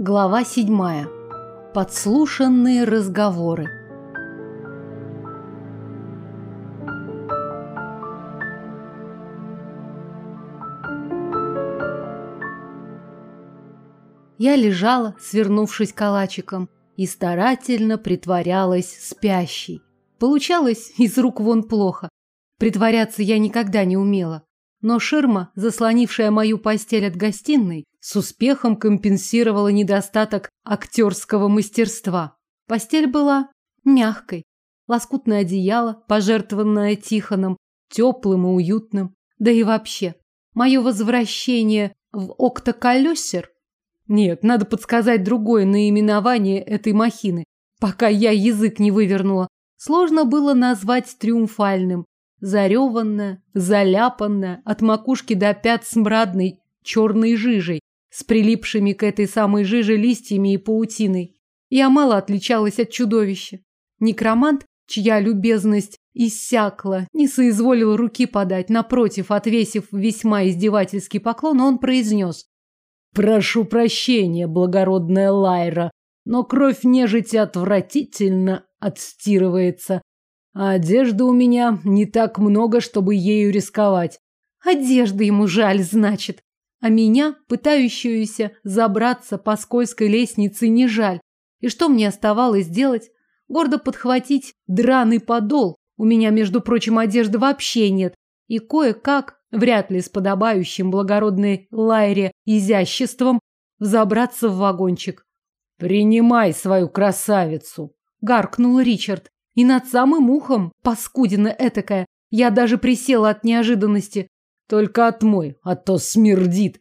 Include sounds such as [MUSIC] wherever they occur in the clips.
Глава седьмая. Подслушанные разговоры. Я лежала, свернувшись калачиком, и старательно притворялась спящей. Получалось из рук вон плохо. Притворяться я никогда не умела. Но ширма, заслонившая мою постель от гостиной, с успехом компенсировала недостаток актерского мастерства. Постель была мягкой. Лоскутное одеяло, пожертвованное Тихоном, теплым и уютным. Да и вообще, мое возвращение в Октоколесер нет, надо подсказать другое наименование этой махины, пока я язык не вывернула. Сложно было назвать триумфальным. Зареванная, заляпанная, от макушки до пят смрадной черной жижей, с прилипшими к этой самой жиже листьями и паутиной. Я мало отличалась от чудовища. Некромант, чья любезность иссякла, не соизволил руки подать, напротив, отвесив весьма издевательский поклон, он произнес. Прошу прощения, благородная Лайра, но кровь нежити отвратительно отстирывается. А одежды у меня не так много, чтобы ею рисковать. Одежды ему жаль, значит. А меня, пытающуюся забраться по скользкой лестнице, не жаль. И что мне оставалось делать? Гордо подхватить драный подол. У меня, между прочим, одежды вообще нет. И кое-как вряд ли с подобающим благородной Лайре изяществом, взобраться в вагончик. «Принимай свою красавицу!» — гаркнул Ричард. И над самым ухом, паскудина этакая, я даже присела от неожиданности. «Только отмой, а то смердит!»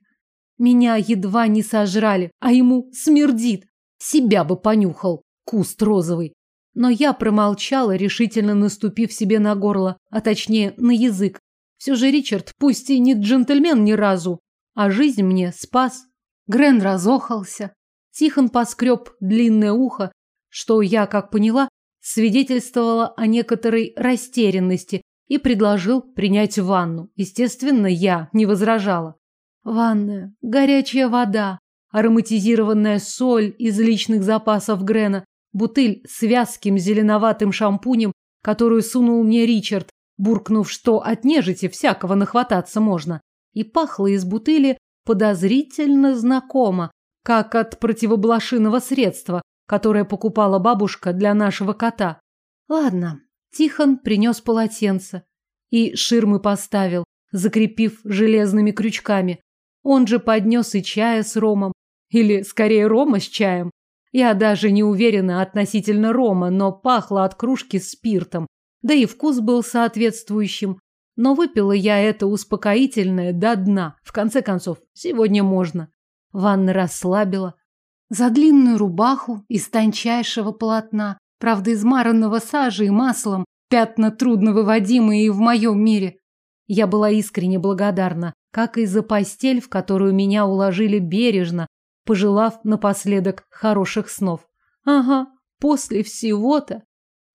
Меня едва не сожрали, а ему смердит. Себя бы понюхал, куст розовый. Но я промолчала, решительно наступив себе на горло, а точнее на язык. Все же Ричард, пусть и не джентльмен ни разу, а жизнь мне спас. Грен разохался. Тихон поскреб длинное ухо, что я, как поняла, свидетельствовало о некоторой растерянности и предложил принять ванну. Естественно, я не возражала. Ванная, горячая вода, ароматизированная соль из личных запасов Грена, бутыль с вязким зеленоватым шампунем, которую сунул мне Ричард, буркнув, что от нежити всякого нахвататься можно, и пахло из бутыли подозрительно знакомо, как от противоблошиного средства, которое покупала бабушка для нашего кота. Ладно, Тихон принес полотенце и ширмы поставил, закрепив железными крючками. Он же поднес и чая с ромом, или скорее рома с чаем. Я даже не уверена относительно рома, но пахло от кружки спиртом, да и вкус был соответствующим. Но выпила я это успокоительное до дна. В конце концов, сегодня можно. Ванна расслабила. За длинную рубаху из тончайшего полотна, правда, измаранного сажей и маслом, пятна трудно выводимые и в моем мире. Я была искренне благодарна, как и за постель, в которую меня уложили бережно, пожелав напоследок хороших снов. Ага, после всего-то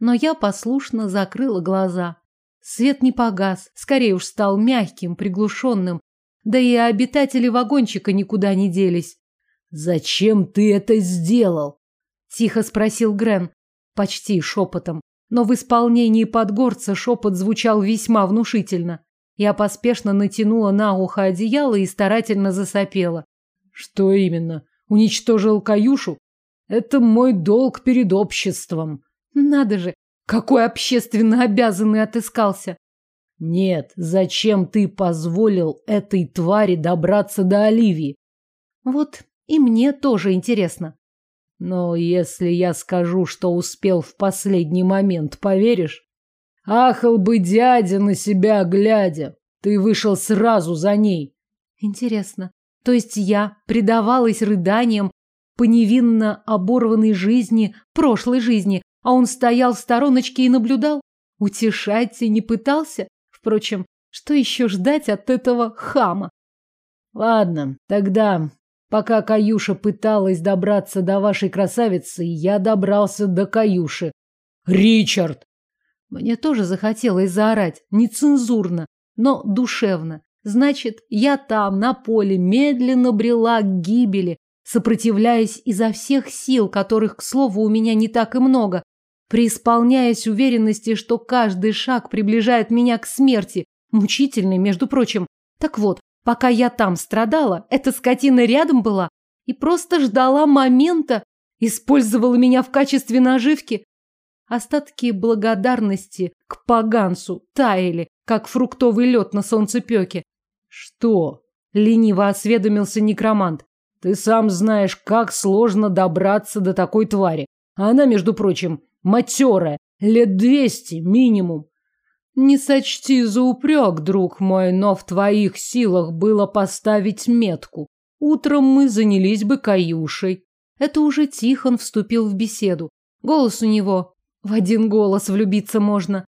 но я послушно закрыла глаза. Свет не погас, скорее уж стал мягким, приглушенным, да и обитатели вагончика никуда не делись. «Зачем ты это сделал?» – тихо спросил Грен, почти шепотом, но в исполнении подгорца шепот звучал весьма внушительно. Я поспешно натянула на ухо одеяло и старательно засопела. «Что именно? Уничтожил Каюшу? Это мой долг перед обществом». Надо же, какой общественно обязанный отыскался. Нет, зачем ты позволил этой твари добраться до Оливии? Вот и мне тоже интересно. Но если я скажу, что успел в последний момент, поверишь? Ахал бы дядя на себя глядя. Ты вышел сразу за ней. Интересно. То есть я предавалась рыданиям по невинно оборванной жизни, прошлой жизни, а он стоял в стороночке и наблюдал. Утешать и не пытался. Впрочем, что еще ждать от этого хама? Ладно, тогда, пока Каюша пыталась добраться до вашей красавицы, я добрался до Каюши. Ричард! Мне тоже захотелось заорать, нецензурно, но душевно. Значит, я там, на поле, медленно брела к гибели, сопротивляясь изо всех сил, которых, к слову, у меня не так и много, преисполняясь уверенности, что каждый шаг приближает меня к смерти, мучительной, между прочим. Так вот, пока я там страдала, эта скотина рядом была и просто ждала момента, использовала меня в качестве наживки. Остатки благодарности к поганцу таяли, как фруктовый лед на солнцепеке. Что? Лениво осведомился некромант. Ты сам знаешь, как сложно добраться до такой твари. Она, между прочим, матерая, лет двести минимум. Не сочти за упрек, друг мой, но в твоих силах было поставить метку. Утром мы занялись бы каюшей. Это уже Тихон вступил в беседу. Голос у него в один голос влюбиться можно.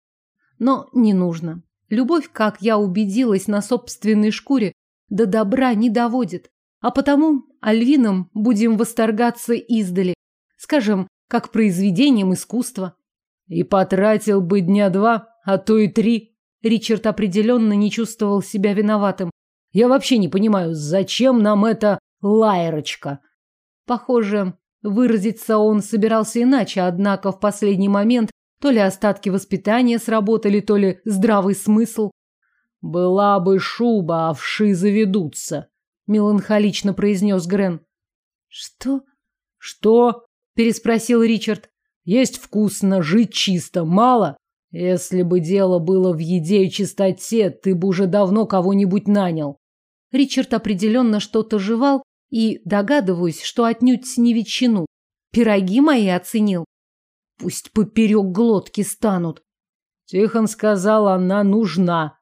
Но не нужно. Любовь, как я убедилась на собственной шкуре, до добра не доводит. А потому Альвином будем восторгаться издали. Скажем, как произведением искусства. И потратил бы дня два, а то и три. Ричард определенно не чувствовал себя виноватым. Я вообще не понимаю, зачем нам эта лайрочка? Похоже, выразиться он собирался иначе, однако в последний момент то ли остатки воспитания сработали, то ли здравый смысл. Была бы шуба, а вши заведутся, меланхолично произнес Грен. Что? Что? переспросил Ричард. Есть вкусно, жить чисто, мало. Если бы дело было в еде и чистоте, ты бы уже давно кого-нибудь нанял. Ричард определенно что-то жевал и догадываюсь, что отнюдь не ветчину. Пироги мои оценил. Пусть поперек глотки станут. Тихон сказал, она нужна.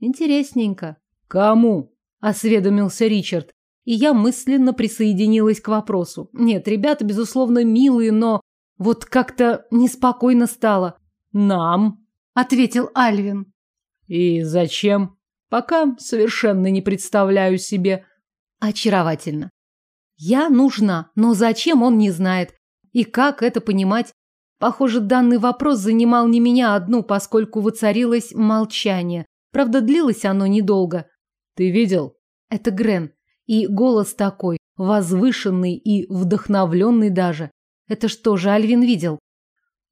Интересненько. Кому? Осведомился Ричард. И я мысленно присоединилась к вопросу. Нет, ребята, безусловно, милые, но вот как-то неспокойно стало. Нам, ответил Альвин. И зачем? Пока совершенно не представляю себе. Очаровательно. Я нужна, но зачем он не знает. И как это понимать? Похоже, данный вопрос занимал не меня одну, поскольку воцарилось молчание. Правда, длилось оно недолго. Ты видел? Это Грен. И голос такой, возвышенный и вдохновленный даже. Это что же Альвин видел?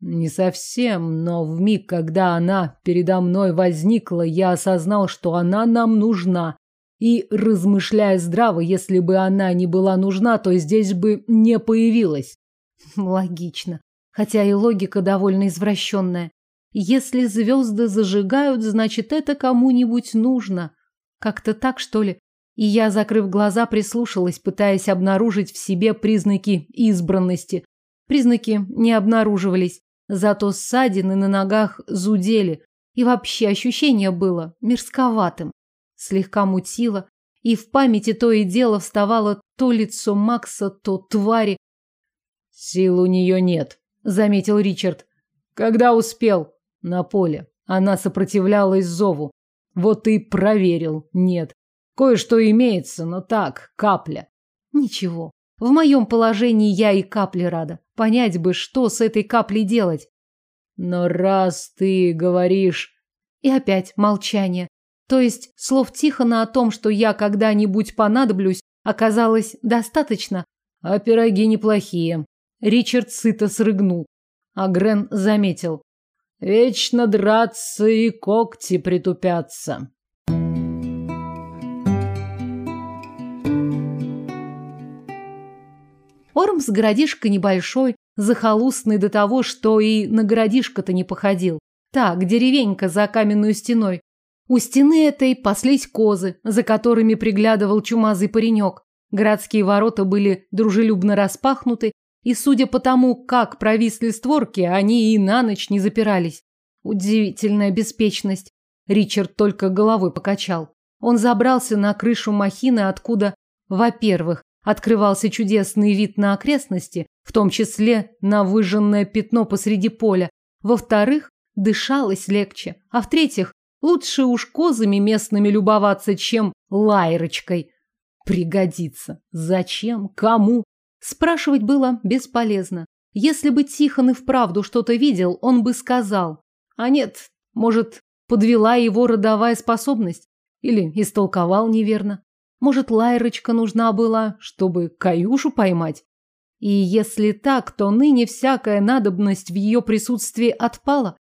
Не совсем, но в миг, когда она передо мной возникла, я осознал, что она нам нужна. И, размышляя здраво, если бы она не была нужна, то здесь бы не появилась. [LAUGHS] Логично. Хотя и логика довольно извращенная. Если звезды зажигают, значит, это кому-нибудь нужно. Как-то так, что ли? И я, закрыв глаза, прислушалась, пытаясь обнаружить в себе признаки избранности. Признаки не обнаруживались, зато ссадины на ногах зудели, и вообще ощущение было мерзковатым. Слегка мутило, и в памяти то и дело вставало то лицо Макса, то твари. Сил у нее нет, заметил Ричард. Когда успел? На поле. Она сопротивлялась зову. Вот и проверил. Нет. Кое-что имеется, но так, капля. Ничего. В моем положении я и капли рада. Понять бы, что с этой каплей делать. Но раз ты говоришь... И опять молчание. То есть слов Тихона о том, что я когда-нибудь понадоблюсь, оказалось достаточно. А пироги неплохие. Ричард сыто срыгнул. А Грен заметил. Вечно драться и когти притупятся. Ормс городишко небольшой, захолустный до того, что и на городишко-то не походил. Так, деревенька за каменной стеной. У стены этой паслись козы, за которыми приглядывал чумазый паренек. Городские ворота были дружелюбно распахнуты, и, судя по тому, как провисли створки, они и на ночь не запирались. Удивительная беспечность. Ричард только головой покачал. Он забрался на крышу махины, откуда, во-первых, открывался чудесный вид на окрестности, в том числе на выжженное пятно посреди поля. Во-вторых, дышалось легче. А в-третьих, лучше уж козами местными любоваться, чем лайрочкой. Пригодится. Зачем? Кому? Спрашивать было бесполезно. Если бы Тихон и вправду что-то видел, он бы сказал. А нет, может, подвела его родовая способность? Или истолковал неверно? Может, Лайрочка нужна была, чтобы Каюшу поймать? И если так, то ныне всякая надобность в ее присутствии отпала.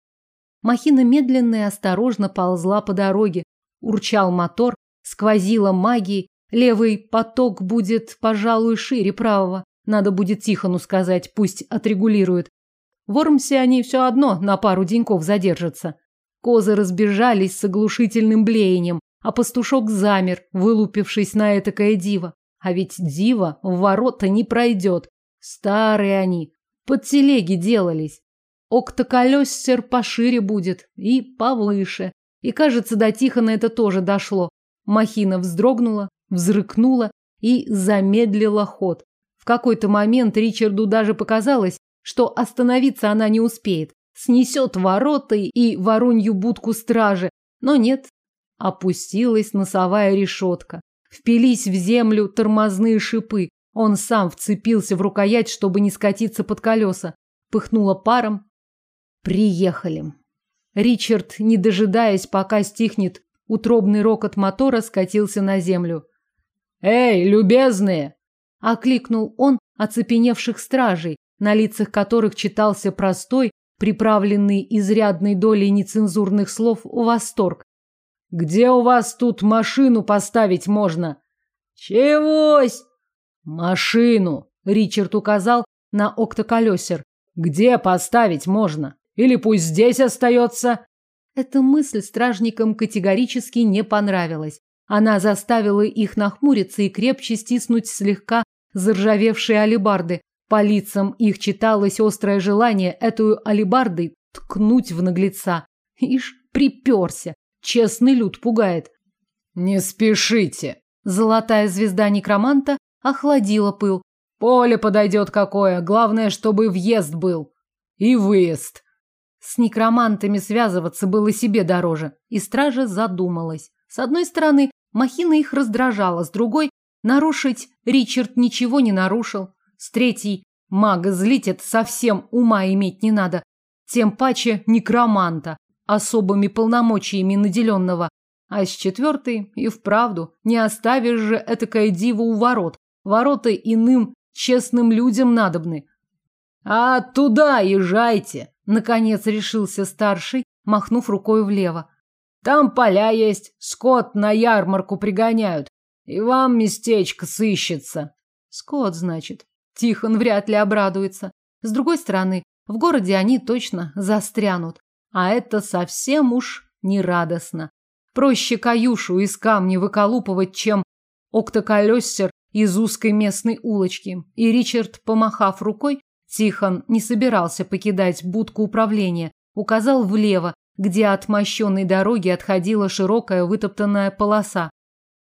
Махина медленно и осторожно ползла по дороге. Урчал мотор, сквозила магией. Левый поток будет, пожалуй, шире правого. Надо будет Тихону сказать, пусть отрегулирует. В Ормсе они все одно на пару деньков задержатся. Козы разбежались с оглушительным блеянием, а пастушок замер, вылупившись на этакое диво. А ведь диво в ворота не пройдет. Старые они, под телеги делались. Октоколесер пошире будет и повыше. И, кажется, до Тихона это тоже дошло. Махина вздрогнула, взрыкнула и замедлила ход. В какой-то момент Ричарду даже показалось, что остановиться она не успеет. Снесет ворота и воронью будку стражи. Но нет. Опустилась носовая решетка. Впились в землю тормозные шипы. Он сам вцепился в рукоять, чтобы не скатиться под колеса. Пыхнуло паром. Приехали. Ричард, не дожидаясь, пока стихнет утробный рокот мотора, скатился на землю. «Эй, любезные!» – окликнул он оцепеневших стражей, на лицах которых читался простой, приправленный изрядной долей нецензурных слов, восторг. «Где у вас тут машину поставить можно?» «Чегось?» «Машину!» — Ричард указал на октоколесер. «Где поставить можно? Или пусть здесь остается?» Эта мысль стражникам категорически не понравилась. Она заставила их нахмуриться и крепче стиснуть слегка заржавевшие алебарды, по лицам их читалось острое желание эту алебардой ткнуть в наглеца. Ишь, приперся. Честный люд пугает. Не спешите. Золотая звезда некроманта охладила пыл. Поле подойдет какое, главное, чтобы въезд был. И выезд. С некромантами связываться было себе дороже, и стража задумалась. С одной стороны, махина их раздражала, с другой, нарушить Ричард ничего не нарушил. С третьей мага злить это совсем ума иметь не надо. Тем паче некроманта, особыми полномочиями наделенного. А с четвертой и вправду не оставишь же этакое диво у ворот. Ворота иным честным людям надобны. А туда езжайте, наконец решился старший, махнув рукой влево. Там поля есть, скот на ярмарку пригоняют. И вам местечко сыщется. Скот, значит. Тихон вряд ли обрадуется. С другой стороны, в городе они точно застрянут. А это совсем уж не радостно. Проще каюшу из камня выколупывать, чем октоколесер из узкой местной улочки. И Ричард, помахав рукой, Тихон не собирался покидать будку управления, указал влево, где от мощенной дороги отходила широкая вытоптанная полоса.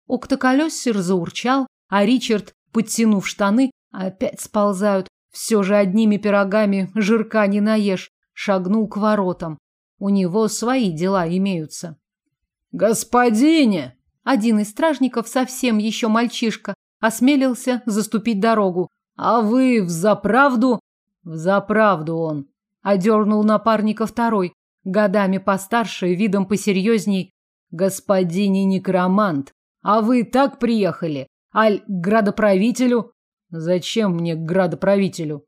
Октоколесер заурчал, а Ричард, подтянув штаны, Опять сползают. Все же одними пирогами жирка не наешь. Шагнул к воротам. У него свои дела имеются. «Господине!» Один из стражников, совсем еще мальчишка, осмелился заступить дорогу. «А вы взаправду?» «Взаправду он!» Одернул напарника второй, годами постарше, видом посерьезней. «Господине некромант, а вы так приехали? Аль к градоправителю?» Зачем мне к градоправителю?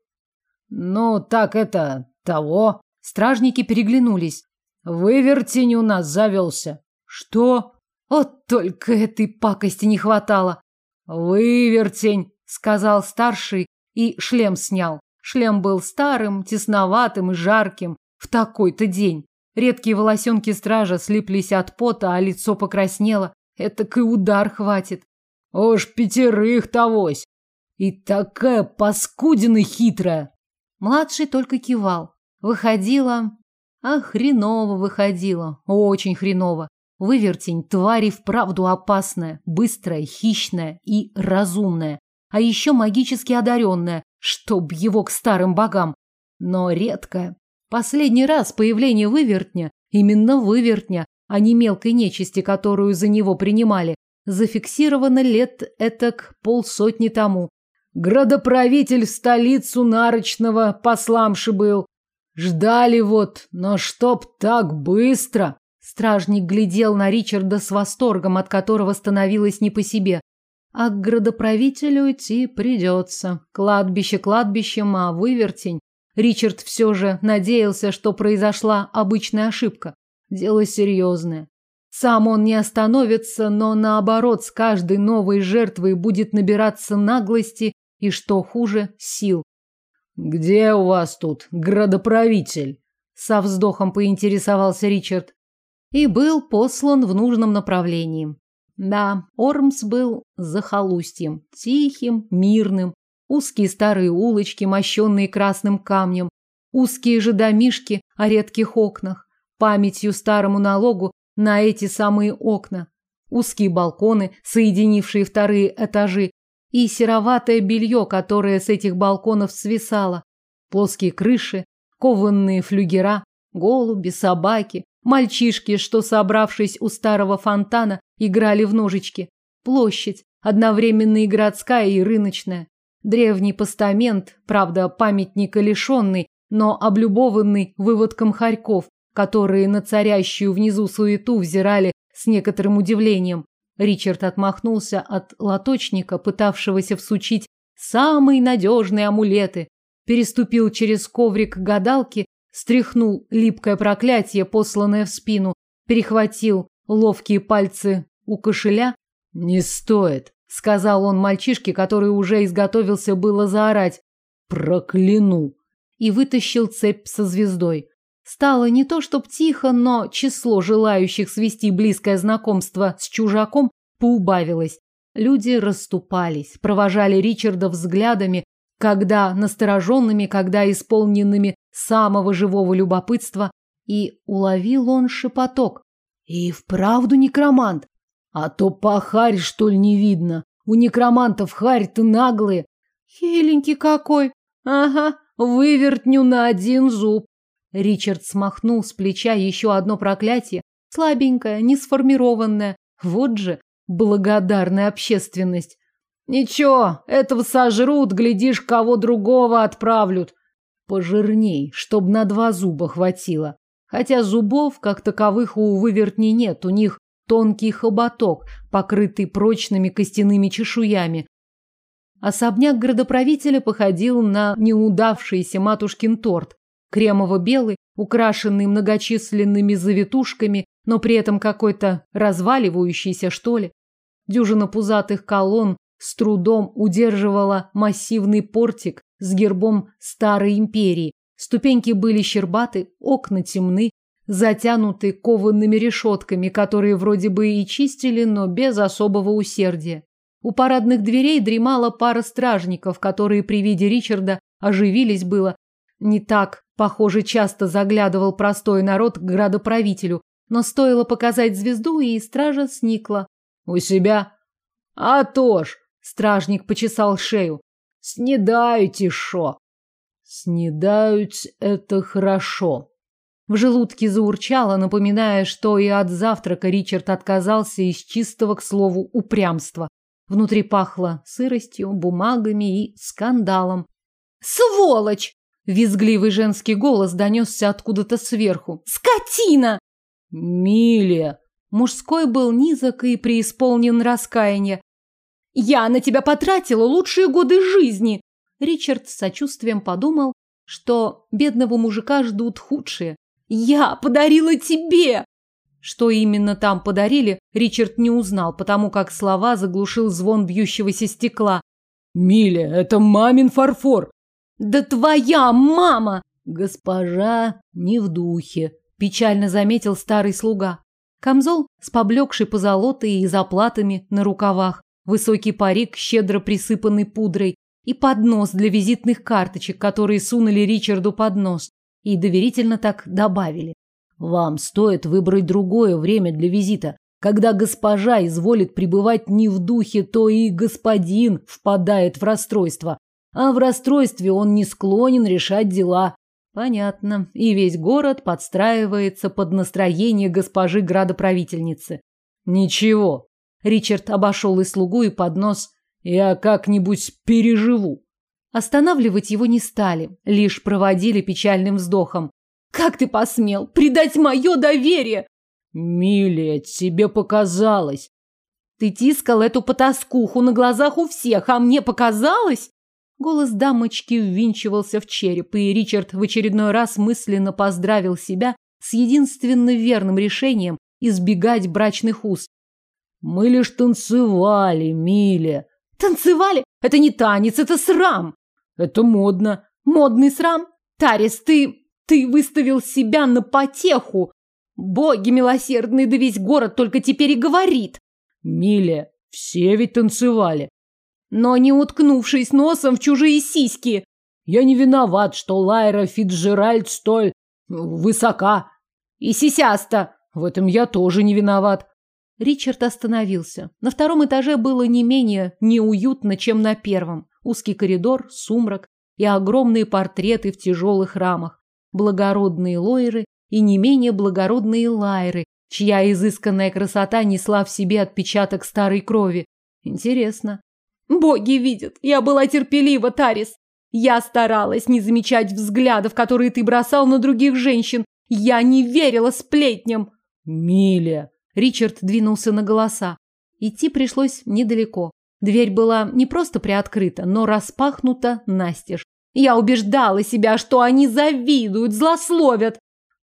Ну, так это... того. Стражники переглянулись. Вывертень у нас завелся. Что? Вот только этой пакости не хватало. Вывертень, сказал старший и шлем снял. Шлем был старым, тесноватым и жарким в такой-то день. Редкие волосенки стража слиплись от пота, а лицо покраснело. Этак и удар хватит. Уж пятерых тогось. И такая паскудина хитрая. Младший только кивал. Выходила... А хреново выходила. Очень хреново. Вывертень, тварь и вправду опасная, быстрая, хищная и разумная. А еще магически одаренная, чтоб его к старым богам. Но редкая. Последний раз появление вывертня, именно вывертня, а не мелкой нечисти, которую за него принимали, зафиксировано лет этак полсотни тому. Градоправитель в столицу Нарочного посламши был. Ждали вот, но чтоб так быстро. Стражник глядел на Ричарда с восторгом, от которого становилось не по себе. А к градоправителю идти придется. Кладбище кладбищем, а вывертень. Ричард все же надеялся, что произошла обычная ошибка. Дело серьезное. Сам он не остановится, но наоборот, с каждой новой жертвой будет набираться наглости и, что хуже, сил. «Где у вас тут градоправитель?» Со вздохом поинтересовался Ричард. И был послан в нужном направлении. Да, Ормс был захолустьем, тихим, мирным. Узкие старые улочки, мощенные красным камнем, узкие же домишки о редких окнах, памятью старому налогу на эти самые окна, узкие балконы, соединившие вторые этажи, и сероватое белье, которое с этих балконов свисало, плоские крыши, кованные флюгера, голуби, собаки, мальчишки, что, собравшись у старого фонтана, играли в ножички, площадь, одновременно и городская, и рыночная, древний постамент, правда, памятника лишенный, но облюбованный выводком хорьков, которые на царящую внизу суету взирали с некоторым удивлением. Ричард отмахнулся от лоточника, пытавшегося всучить самые надежные амулеты, переступил через коврик гадалки, стряхнул липкое проклятие, посланное в спину, перехватил ловкие пальцы у кошеля. «Не стоит», — сказал он мальчишке, который уже изготовился было заорать. «Прокляну!» И вытащил цепь со звездой. Стало не то чтоб тихо, но число желающих свести близкое знакомство с чужаком поубавилось. Люди расступались, провожали Ричарда взглядами, когда настороженными, когда исполненными самого живого любопытства, и уловил он шепоток. И вправду некромант. А то пахарь, что ли, не видно. У некромантов харь-то наглые. Хиленький какой. Ага, вывертню на один зуб. Ричард смахнул с плеча еще одно проклятие, слабенькое, не сформированное. Вот же благодарная общественность. Ничего, этого сожрут, глядишь, кого другого отправлют. Пожирней, чтоб на два зуба хватило. Хотя зубов, как таковых, у вывертней нет, у них тонкий хоботок, покрытый прочными костяными чешуями. Особняк градоправителя походил на неудавшийся матушкин торт кремово-белый, украшенный многочисленными завитушками, но при этом какой-то разваливающийся, что ли. Дюжина пузатых колонн с трудом удерживала массивный портик с гербом старой империи. Ступеньки были щербаты, окна темны, затянуты коваными решетками, которые вроде бы и чистили, но без особого усердия. У парадных дверей дремала пара стражников, которые при виде Ричарда оживились было. Не так Похоже, часто заглядывал простой народ к градоправителю, но стоило показать звезду, и стража сникла. У себя? А то ж, стражник почесал шею. Снедаете шо? Снедают это хорошо. В желудке заурчало, напоминая, что и от завтрака Ричард отказался из чистого, к слову, упрямства. Внутри пахло сыростью, бумагами и скандалом. «Сволочь!» Визгливый женский голос донесся откуда-то сверху. «Скотина!» «Милия!» Мужской был низок и преисполнен раскаяния. «Я на тебя потратила лучшие годы жизни!» Ричард с сочувствием подумал, что бедного мужика ждут худшие. «Я подарила тебе!» Что именно там подарили, Ричард не узнал, потому как слова заглушил звон бьющегося стекла. «Миля, это мамин фарфор! Да твоя мама! Госпожа не в духе, печально заметил старый слуга. Камзол с поблекшей позолотой и заплатами на рукавах, высокий парик, щедро присыпанный пудрой, и поднос для визитных карточек, которые сунули Ричарду под нос, и доверительно так добавили. Вам стоит выбрать другое время для визита. Когда госпожа изволит пребывать не в духе, то и господин впадает в расстройство а в расстройстве он не склонен решать дела. Понятно. И весь город подстраивается под настроение госпожи градоправительницы. Ничего. Ричард обошел и слугу, и поднос. Я как-нибудь переживу. Останавливать его не стали, лишь проводили печальным вздохом. Как ты посмел предать мое доверие? Милия, тебе показалось. Ты тискал эту потаскуху на глазах у всех, а мне показалось? Голос дамочки ввинчивался в череп, и Ричард в очередной раз мысленно поздравил себя с единственно верным решением избегать брачных уз. Мы лишь танцевали, Миля. Танцевали? Это не танец, это срам. Это модно. Модный срам? Тарис, ты... ты выставил себя на потеху. Боги милосердные, да весь город только теперь и говорит. Миля, все ведь танцевали. Но не уткнувшись носом в чужие сиськи. Я не виноват, что Лайра Фитджеральд столь высока. И сисяста. В этом я тоже не виноват. Ричард остановился. На втором этаже было не менее неуютно, чем на первом. Узкий коридор, сумрак и огромные портреты в тяжелых рамах. Благородные лойры и не менее благородные лайры, чья изысканная красота несла в себе отпечаток старой крови. Интересно. Боги видят, я была терпелива, Тарис. Я старалась не замечать взглядов, которые ты бросал на других женщин. Я не верила сплетням. Миля. Ричард двинулся на голоса. Идти пришлось недалеко. Дверь была не просто приоткрыта, но распахнута настежь. Я убеждала себя, что они завидуют, злословят.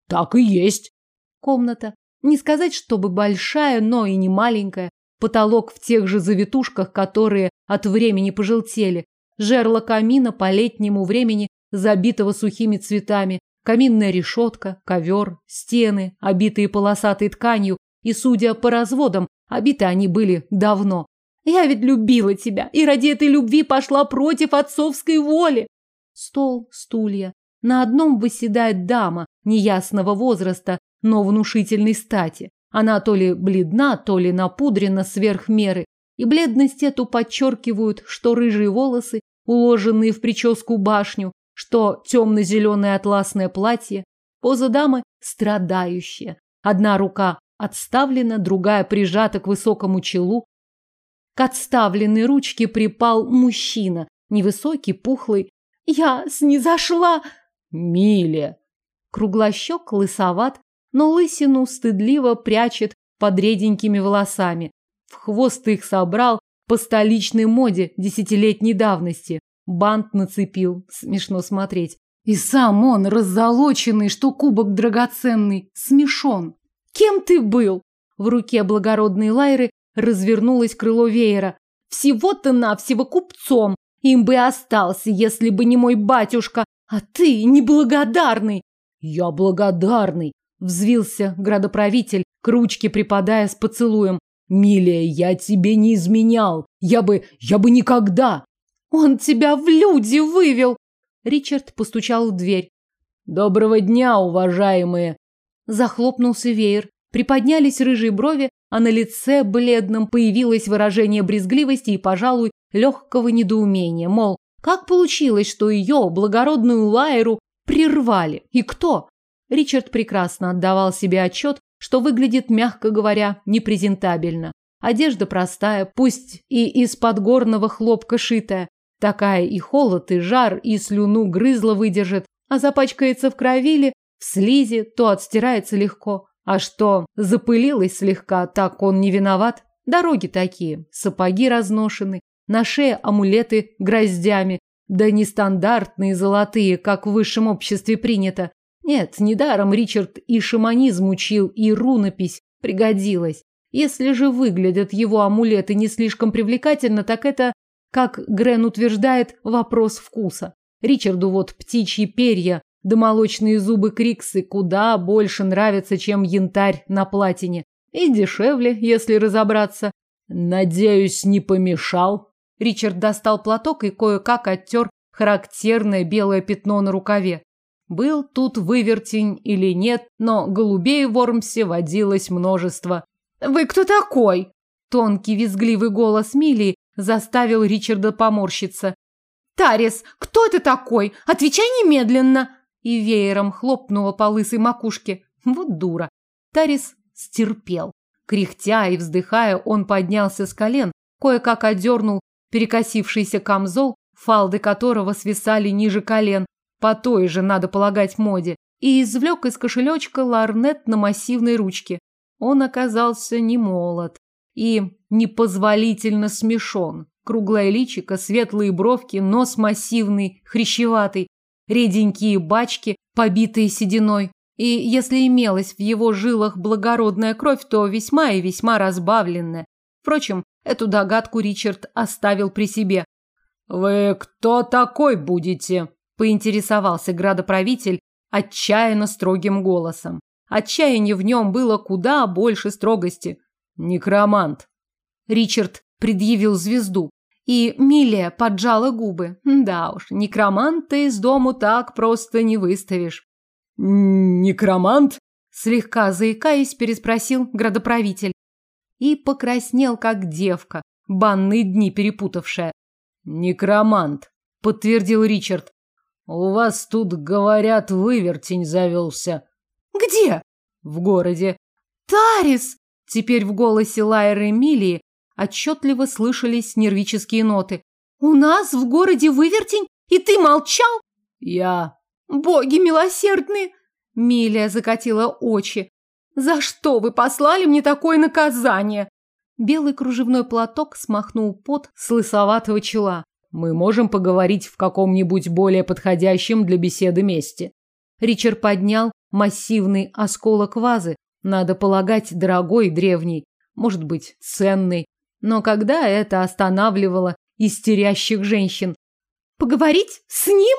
Так и есть. Комната. Не сказать, чтобы большая, но и не маленькая. Потолок в тех же завитушках, которые от времени пожелтели. Жерло камина по летнему времени, забитого сухими цветами. Каминная решетка, ковер, стены, обитые полосатой тканью, и, судя по разводам, обиты они были давно. Я ведь любила тебя, и ради этой любви пошла против отцовской воли. Стол, стулья. На одном выседает дама неясного возраста, но внушительной стати. Она то ли бледна, то ли напудрена сверх меры, и бледность эту подчеркивают, что рыжие волосы, уложенные в прическу башню, что темно-зеленое атласное платье. Поза дамы страдающая. Одна рука отставлена, другая прижата к высокому челу. К отставленной ручке припал мужчина, невысокий, пухлый. Я снизошла. Миле. Круглощек, лысоват, но лысину стыдливо прячет под реденькими волосами. В хвост их собрал по столичной моде десятилетней давности. Бант нацепил. Смешно смотреть. И сам он, раззолоченный, что кубок драгоценный, смешон. Кем ты был? В руке благородной Лайры развернулось крыло веера. Всего-то навсего купцом. Им бы остался, если бы не мой батюшка. А ты неблагодарный. Я благодарный, взвился градоправитель, к ручке припадая с поцелуем. Милия, я тебе не изменял. Я бы, я бы никогда. Он тебя в люди вывел. Ричард постучал в дверь. Доброго дня, уважаемые. Захлопнулся веер, приподнялись рыжие брови, а на лице бледном появилось выражение брезгливости и, пожалуй, легкого недоумения, мол, как получилось, что ее, благородную Лайру, прервали? И кто? Ричард прекрасно отдавал себе отчет, что выглядит, мягко говоря, непрезентабельно. Одежда простая, пусть и из подгорного хлопка шитая. Такая и холод, и жар, и слюну грызла выдержит, а запачкается в крови ли, в слизи, то отстирается легко. А что запылилось слегка, так он не виноват. Дороги такие, сапоги разношены, на шее амулеты гроздями, да нестандартные золотые, как в высшем обществе принято. Нет, недаром Ричард и шаманизм учил, и рунопись пригодилась. Если же выглядят его амулеты не слишком привлекательно, так это, как Грен утверждает, вопрос вкуса. Ричарду вот птичьи перья да молочные зубы Криксы куда больше нравятся, чем янтарь на платине. И дешевле, если разобраться. Надеюсь, не помешал. Ричард достал платок и кое-как оттер характерное белое пятно на рукаве. Был тут вывертень или нет, но голубей в Вормсе водилось множество. «Вы кто такой?» Тонкий визгливый голос Милии заставил Ричарда поморщиться. «Тарис, кто ты такой? Отвечай немедленно!» и веером хлопнула по лысой макушке. Вот дура. Тарис стерпел. Кряхтя и вздыхая, он поднялся с колен, кое-как одернул перекосившийся камзол, фалды которого свисали ниже колен, по той же, надо полагать, моде, и извлек из кошелечка ларнет на массивной ручке. Он оказался не молод. и непозволительно смешон. Круглое личико, светлые бровки, нос массивный, хрящеватый, реденькие бачки, побитые сединой. И если имелась в его жилах благородная кровь, то весьма и весьма разбавленная. Впрочем, эту догадку Ричард оставил при себе. «Вы кто такой будете?» – поинтересовался градоправитель отчаянно строгим голосом. Отчаяние в нем было куда больше строгости. «Некромант». Ричард предъявил звезду. И Милия поджала губы. Да уж, некроманта из дому так просто не выставишь. «Некромант?» Слегка заикаясь, переспросил градоправитель. И покраснел, как девка, банные дни перепутавшая. «Некромант», — подтвердил Ричард. «У вас тут, говорят, вывертень завелся». «Где?» «В городе». «Тарис!» Теперь в голосе Лайры Эмилии отчетливо слышались нервические ноты. «У нас в городе вывертень? И ты молчал?» «Я...» «Боги милосердные!» Милия закатила очи. «За что вы послали мне такое наказание?» Белый кружевной платок смахнул пот с лысоватого чела. «Мы можем поговорить в каком-нибудь более подходящем для беседы месте». Ричард поднял массивный осколок вазы, надо полагать, дорогой древний, может быть, ценный. Но когда это останавливало истерящих женщин? «Поговорить с ним?»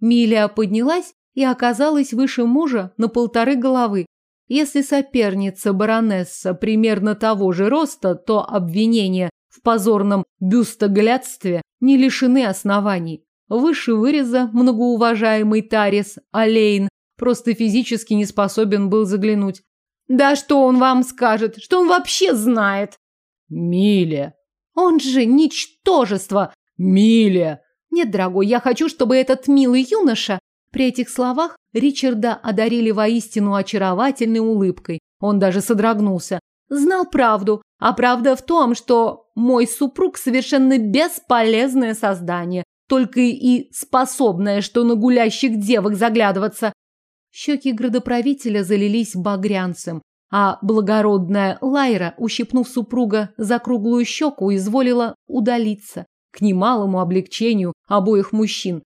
Милия поднялась и оказалась выше мужа на полторы головы. Если соперница баронесса примерно того же роста, то обвинения в позорном бюстоглядстве не лишены оснований. Выше выреза многоуважаемый Тарис Алейн просто физически не способен был заглянуть. Да что он вам скажет? Что он вообще знает? Миля. Он же ничтожество. Миля. Нет, дорогой, я хочу, чтобы этот милый юноша... При этих словах Ричарда одарили воистину очаровательной улыбкой. Он даже содрогнулся. Знал правду, а правда в том, что мой супруг совершенно бесполезное создание, только и способное, что на гулящих девок заглядываться. Щеки градоправителя залились багрянцем, а благородная Лайра, ущипнув супруга за круглую щеку, изволила удалиться к немалому облегчению обоих мужчин.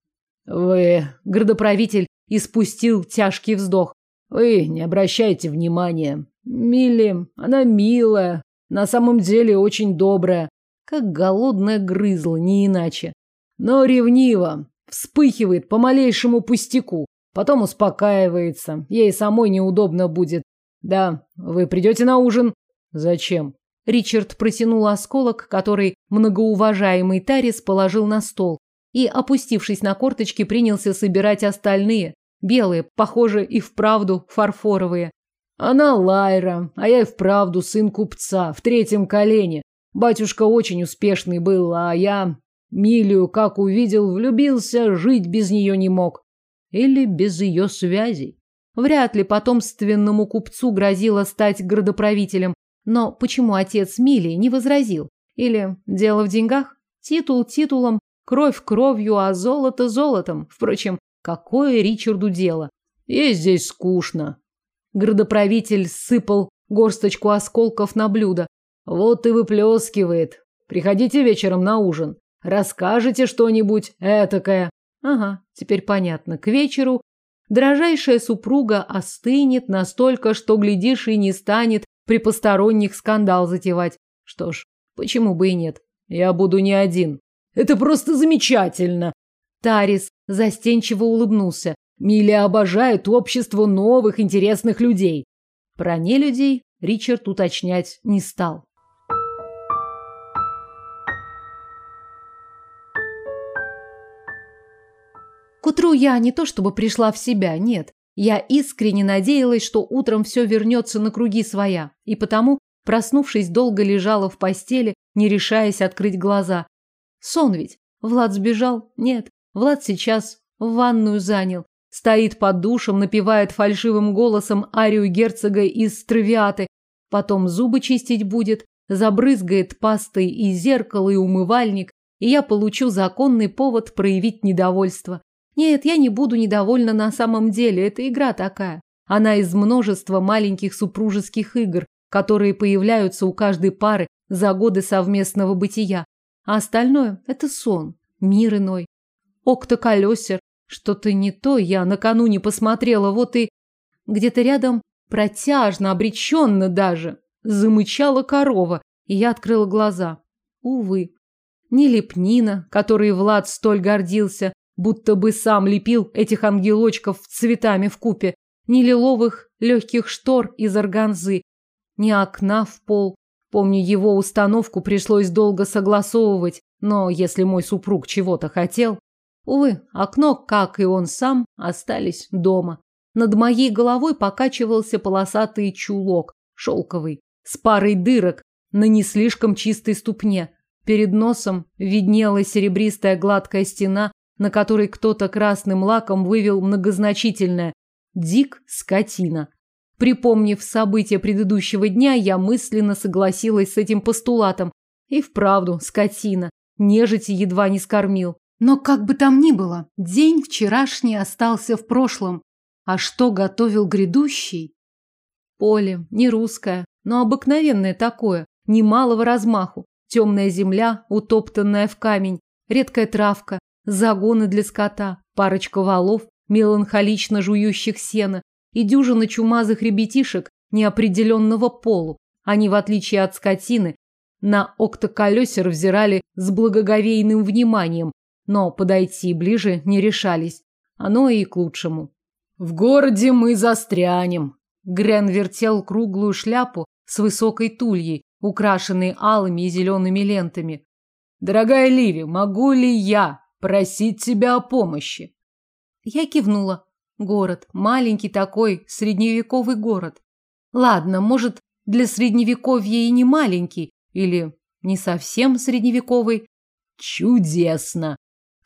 «Вы...» — градоправитель испустил тяжкий вздох. «Вы не обращайте внимания. Милли, она милая, на самом деле очень добрая, как голодная грызла, не иначе. Но ревнива, вспыхивает по малейшему пустяку. Потом успокаивается. Ей самой неудобно будет. Да, вы придете на ужин? Зачем? Ричард протянул осколок, который многоуважаемый Тарис положил на стол, и, опустившись на корточки, принялся собирать остальные, белые, похоже, и вправду фарфоровые. Она Лайра, а я и вправду сын купца, в третьем колене. Батюшка очень успешный был, а я Милию, как увидел, влюбился, жить без нее не мог. Или без ее связей. Вряд ли потомственному купцу грозило стать градоправителем. Но почему отец Милии не возразил? Или дело в деньгах? Титул титулом, кровь кровью, а золото золотом. Впрочем, какое Ричарду дело? Ей здесь скучно. Градоправитель сыпал горсточку осколков на блюдо. Вот и выплескивает. Приходите вечером на ужин. Расскажете что-нибудь этакое. Ага, теперь понятно. К вечеру дрожайшая супруга остынет настолько, что, глядишь, и не станет при посторонних скандал затевать. Что ж, почему бы и нет? Я буду не один. Это просто замечательно. Тарис застенчиво улыбнулся. Миля обожает общество новых интересных людей. Про нелюдей Ричард уточнять не стал. К утру я не то чтобы пришла в себя, нет. Я искренне надеялась, что утром все вернется на круги своя, и потому, проснувшись, долго лежала в постели, не решаясь открыть глаза. Сон ведь. Влад сбежал? Нет. Влад сейчас в ванную занял. Стоит под душем, напевает фальшивым голосом арию герцога из травиаты. Потом зубы чистить будет, забрызгает пастой и зеркало, и умывальник, и я получу законный повод проявить недовольство. Нет, я не буду недовольна на самом деле, это игра такая. Она из множества маленьких супружеских игр, которые появляются у каждой пары за годы совместного бытия. А остальное – это сон, мир иной. Октоколесер, что-то не то я накануне посмотрела, вот и где-то рядом протяжно, обреченно даже, замычала корова, и я открыла глаза. Увы, ни лепнина, которой Влад столь гордился, будто бы сам лепил этих ангелочков цветами в купе, ни лиловых легких штор из органзы, ни окна в пол. Помню, его установку пришлось долго согласовывать, но если мой супруг чего-то хотел... Увы, окно, как и он сам, остались дома. Над моей головой покачивался полосатый чулок, шелковый, с парой дырок на не слишком чистой ступне. Перед носом виднелась серебристая гладкая стена, на которой кто-то красным лаком вывел многозначительное «Дик скотина». Припомнив события предыдущего дня, я мысленно согласилась с этим постулатом. И вправду, скотина. Нежити едва не скормил. Но как бы там ни было, день вчерашний остался в прошлом. А что готовил грядущий? Поле, не русское, но обыкновенное такое, немалого размаху. Темная земля, утоптанная в камень, редкая травка, загоны для скота, парочка валов, меланхолично жующих сена, и дюжина чумазых ребятишек неопределенного полу. Они, в отличие от скотины, на октоколесер взирали с благоговейным вниманием, но подойти ближе не решались. Оно и к лучшему. «В городе мы застрянем!» Грен вертел круглую шляпу с высокой тульей, украшенной алыми и зелеными лентами. «Дорогая Ливи, могу ли я просить тебя о помощи?» Я кивнула. Город. Маленький такой, средневековый город. Ладно, может, для средневековья и не маленький, или не совсем средневековый. Чудесно!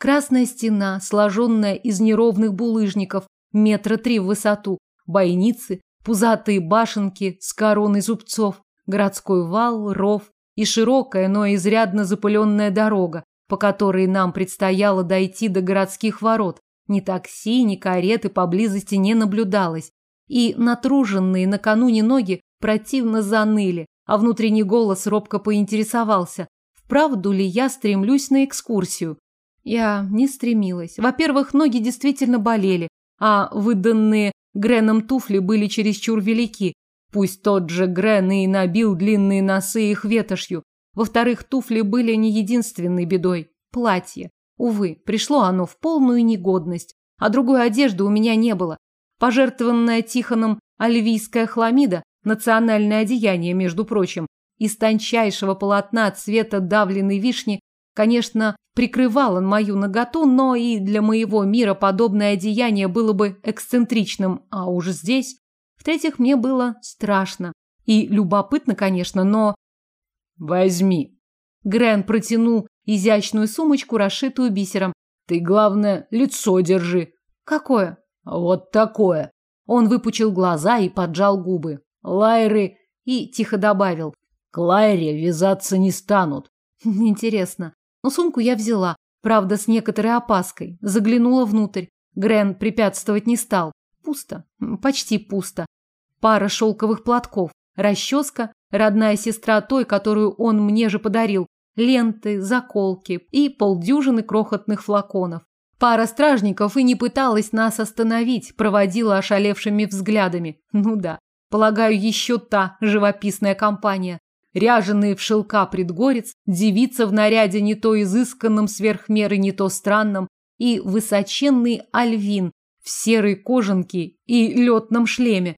Красная стена, сложенная из неровных булыжников, метра три в высоту, бойницы, пузатые башенки с короной зубцов, городской вал, ров и широкая, но изрядно запыленная дорога, по которой нам предстояло дойти до городских ворот, ни такси, ни кареты поблизости не наблюдалось, и натруженные накануне ноги противно заныли, а внутренний голос робко поинтересовался, вправду ли я стремлюсь на экскурсию. Я не стремилась. Во-первых, ноги действительно болели, а выданные Греном туфли были чересчур велики. Пусть тот же Грен и набил длинные носы их ветошью. Во-вторых, туфли были не единственной бедой. Платье. Увы, пришло оно в полную негодность, а другой одежды у меня не было. Пожертвованная Тихоном альвийская хламида, национальное одеяние, между прочим, из тончайшего полотна цвета давленной вишни, конечно, прикрывало мою наготу, но и для моего мира подобное одеяние было бы эксцентричным, а уж здесь... В-третьих, мне было страшно. И любопытно, конечно, но... «Возьми». Грен протянул изящную сумочку, расшитую бисером. Ты, главное, лицо держи. Какое? Вот такое. Он выпучил глаза и поджал губы. Лайры и тихо добавил. К Лайре вязаться не станут. [LAUGHS] Интересно. Но сумку я взяла, правда, с некоторой опаской. Заглянула внутрь. Грен препятствовать не стал. Пусто. Почти пусто. Пара шелковых платков. Расческа, родная сестра той, которую он мне же подарил, ленты, заколки и полдюжины крохотных флаконов. Пара стражников и не пыталась нас остановить, проводила ошалевшими взглядами. Ну да, полагаю, еще та живописная компания. Ряженые в шелка предгорец, девица в наряде не то изысканном сверхмеры, не то странном, и высоченный альвин в серой кожанке и летном шлеме.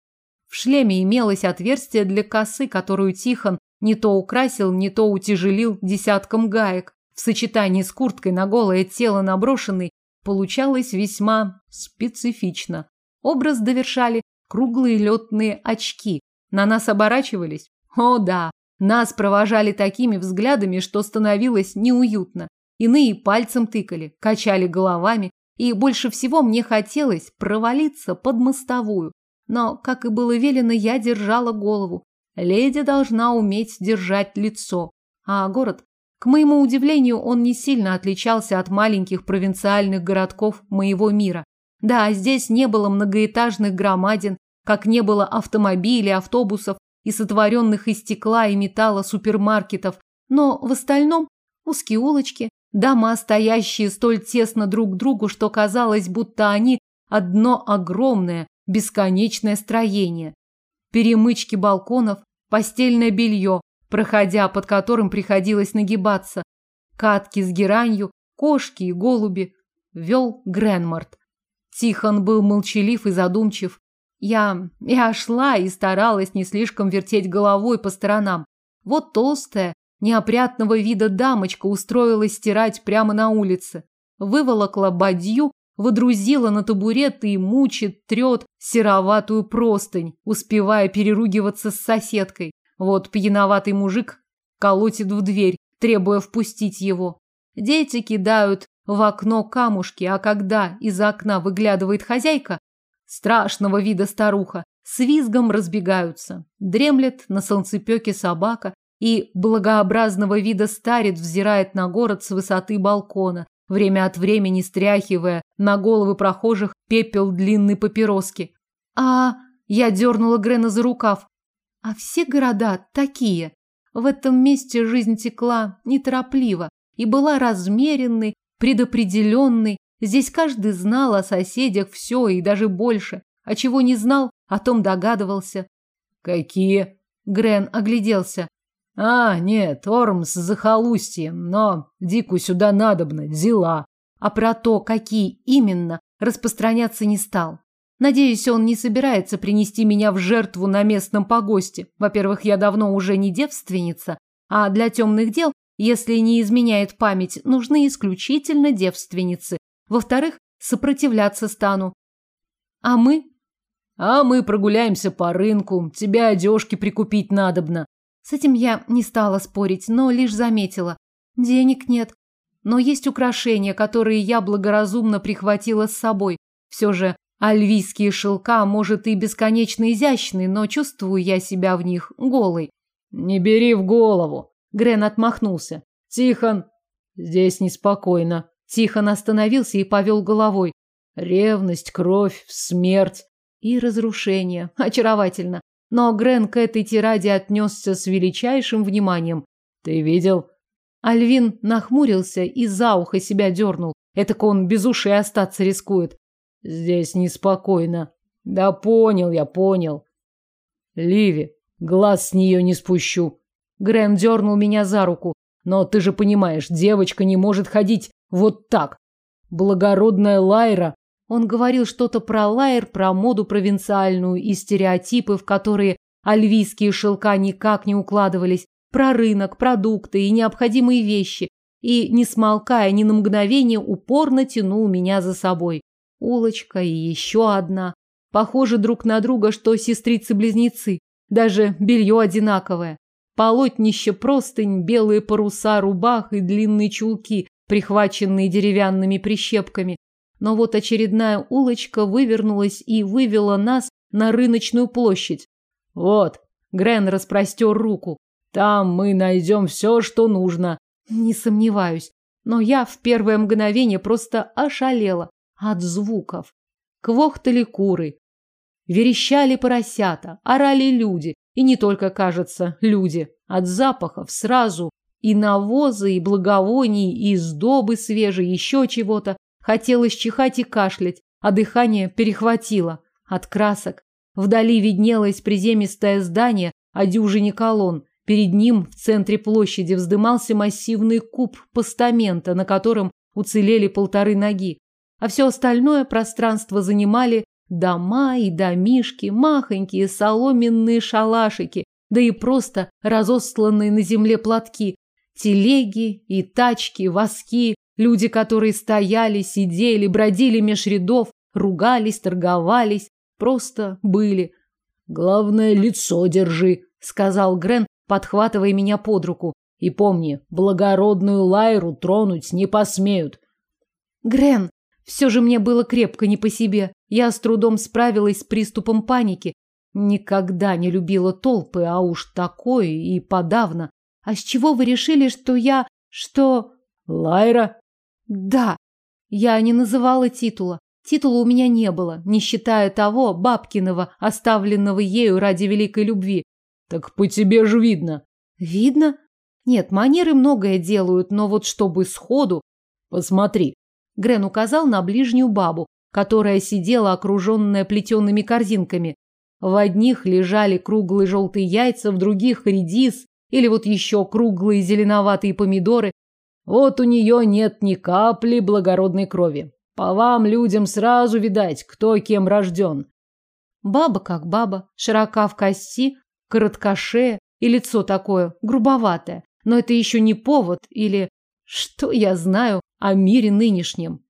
В шлеме имелось отверстие для косы, которую Тихон не то украсил, не то утяжелил десятком гаек. В сочетании с курткой на голое тело наброшенной получалось весьма специфично. Образ довершали круглые летные очки. На нас оборачивались? О да, нас провожали такими взглядами, что становилось неуютно. Иные пальцем тыкали, качали головами, и больше всего мне хотелось провалиться под мостовую. Но, как и было велено, я держала голову, Леди должна уметь держать лицо. А город? К моему удивлению, он не сильно отличался от маленьких провинциальных городков моего мира. Да, здесь не было многоэтажных громадин, как не было автомобилей, автобусов и сотворенных из стекла и металла супермаркетов, но в остальном узкие улочки, дома, стоящие столь тесно друг к другу, что казалось, будто они одно огромное, бесконечное строение. Перемычки балконов, постельное белье, проходя под которым приходилось нагибаться, катки с геранью, кошки и голуби, вел Гренмарт. Тихон был молчалив и задумчив. Я, я шла и старалась не слишком вертеть головой по сторонам. Вот толстая, неопрятного вида дамочка устроилась стирать прямо на улице. Выволокла бадью, водрузила на табурет и мучит, трет сероватую простынь, успевая переругиваться с соседкой. Вот пьяноватый мужик колотит в дверь, требуя впустить его. Дети кидают в окно камушки, а когда из окна выглядывает хозяйка, страшного вида старуха, с визгом разбегаются. Дремлет на солнцепеке собака, и благообразного вида старец взирает на город с высоты балкона, время от времени стряхивая на головы прохожих пепел длинной папироски. А я дернула Грена за рукав. А все города такие. В этом месте жизнь текла неторопливо и была размеренной, предопределенной. Здесь каждый знал о соседях все и даже больше. А чего не знал, о том догадывался. Какие? Грен огляделся. А, нет, Орм с захолустьем, но Дику сюда надобно, дела. А про то, какие именно, распространяться не стал. Надеюсь, он не собирается принести меня в жертву на местном погосте. Во-первых, я давно уже не девственница, а для темных дел, если не изменяет память, нужны исключительно девственницы. Во-вторых, сопротивляться стану. А мы? А мы прогуляемся по рынку, тебе одежки прикупить надобно. С этим я не стала спорить, но лишь заметила. Денег нет. Но есть украшения, которые я благоразумно прихватила с собой. Все же альвийские шелка, может, и бесконечно изящны, но чувствую я себя в них голой. Не бери в голову. Грен отмахнулся. Тихон, здесь неспокойно. Тихон остановился и повел головой. Ревность, кровь, смерть и разрушение. Очаровательно. Но Грен к этой тираде отнесся с величайшим вниманием. «Ты видел?» Альвин нахмурился и за ухо себя дернул. Этак он без ушей остаться рискует. «Здесь неспокойно». «Да понял я, понял». «Ливи, глаз с нее не спущу». Грен дернул меня за руку. «Но ты же понимаешь, девочка не может ходить вот так. Благородная Лайра он говорил что-то про лайер, про моду провинциальную и стереотипы, в которые альвийские шелка никак не укладывались, про рынок, продукты и необходимые вещи, и, не смолкая ни на мгновение, упорно тянул меня за собой. Улочка и еще одна. Похожи друг на друга, что сестрицы-близнецы. Даже белье одинаковое. Полотнище простынь, белые паруса рубах и длинные чулки, прихваченные деревянными прищепками. Но вот очередная улочка вывернулась и вывела нас на рыночную площадь. Вот, Грен распростер руку. Там мы найдем все, что нужно. Не сомневаюсь. Но я в первое мгновение просто ошалела от звуков. Квохтали куры, верещали поросята, орали люди. И не только, кажется, люди. От запахов сразу и навоза, и благовоний, и сдобы свежей, еще чего-то. Хотелось чихать и кашлять, а дыхание перехватило. От красок. Вдали виднелось приземистое здание о дюжине колонн. Перед ним в центре площади вздымался массивный куб постамента, на котором уцелели полторы ноги. А все остальное пространство занимали дома и домишки, махонькие соломенные шалашики, да и просто разостланные на земле платки, телеги и тачки, воски, Люди, которые стояли, сидели, бродили меж рядов, ругались, торговались, просто были. Главное, лицо держи, сказал Грен, подхватывая меня под руку. И помни, благородную Лайру тронуть не посмеют. Грен, все же мне было крепко не по себе. Я с трудом справилась с приступом паники. Никогда не любила толпы, а уж такое и подавно. А с чего вы решили, что я... что... Лайра? Да, я не называла титула. Титула у меня не было, не считая того Бабкиного, оставленного ею ради великой любви. Так по тебе же видно. Видно? Нет, манеры многое делают, но вот чтобы сходу... Посмотри. Грен указал на ближнюю бабу, которая сидела окруженная плетеными корзинками. В одних лежали круглые желтые яйца, в других редис или вот еще круглые зеленоватые помидоры. Вот у нее нет ни капли благородной крови. По вам, людям, сразу видать, кто кем рожден. Баба как баба, широка в кости, короткошея и лицо такое грубоватое. Но это еще не повод или что я знаю о мире нынешнем.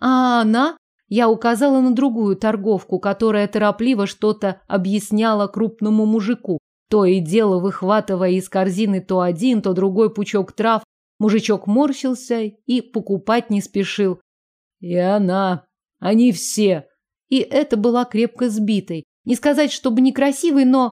А она я указала на другую торговку, которая торопливо что-то объясняла крупному мужику, то и дело выхватывая из корзины то один, то другой пучок трав. Мужичок морщился и покупать не спешил. И она, они все. И это была крепко сбитой. Не сказать, чтобы некрасивой, но...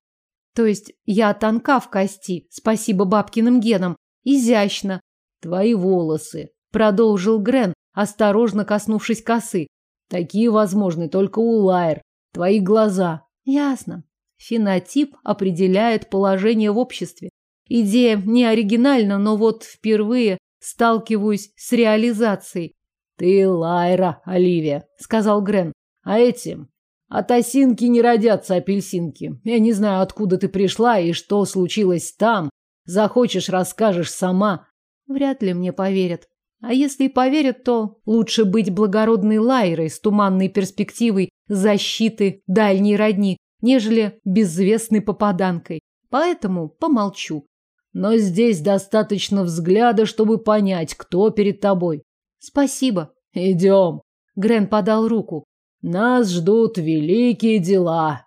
То есть я тонка в кости, спасибо бабкиным генам, изящно. Твои волосы, продолжил Грен, осторожно коснувшись косы. Такие возможны только у Лайер. Твои глаза. Ясно. Фенотип определяет положение в обществе. Идея не оригинальна, но вот впервые сталкиваюсь с реализацией. Ты Лайра, Оливия, сказал Грен. А этим от осинки не родятся апельсинки. Я не знаю, откуда ты пришла и что случилось там. Захочешь, расскажешь сама. Вряд ли мне поверят. А если и поверят, то лучше быть благородной Лайрой с туманной перспективой защиты дальней родни, нежели безвестной попаданкой. Поэтому помолчу. Но здесь достаточно взгляда, чтобы понять, кто перед тобой. Спасибо. Идем. Грен подал руку. Нас ждут великие дела.